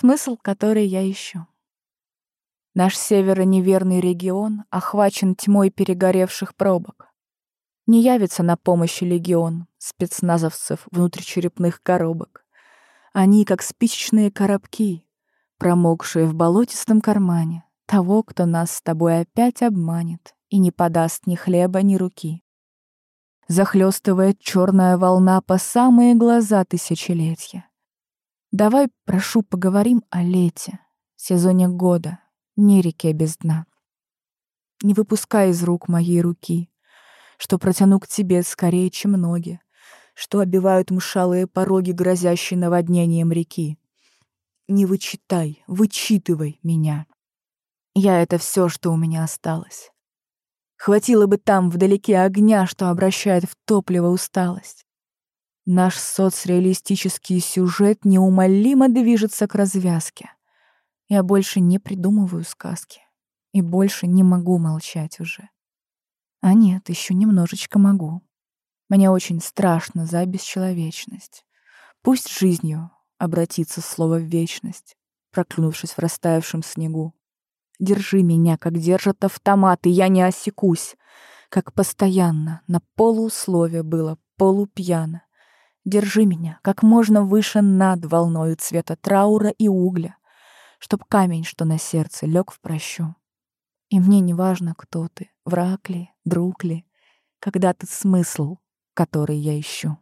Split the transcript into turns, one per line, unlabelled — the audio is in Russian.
Смысл, который я ищу. Наш северо-неверный регион охвачен тьмой перегоревших пробок. Не явится на помощь легион спецназовцев внутричерепных коробок. Они, как спичечные коробки, промокшие в болотистом кармане того, кто нас с тобой опять обманет и не подаст ни хлеба, ни руки. Захлестывает черная волна по самые глаза тысячелетия. Давай, прошу, поговорим о лете, сезоне года, не реке без дна. Не выпускай из рук моей руки, что протяну к тебе скорее, чем ноги, что обивают мшалые пороги, грозящие наводнением реки. Не вычитай, вычитывай меня. Я — это все, что у меня осталось. Хватило бы там, вдалеке, огня, что обращает в топливо усталость. Наш соцреалистический сюжет неумолимо движется к развязке. Я больше не придумываю сказки. И больше не могу молчать уже. А нет, еще немножечко могу. Мне очень страшно за бесчеловечность. Пусть жизнью обратится слово в вечность, проклюнувшись в растаявшем снегу. Держи меня, как держат автоматы, я не осекусь. Как постоянно, на полуусловие было полупьяно. Держи меня, как можно выше над волною цвета траура и угля, Чтоб камень, что на сердце, лег в прощу. И мне не важно, кто ты, враг ли, друг ли, когда ты смысл, который я ищу.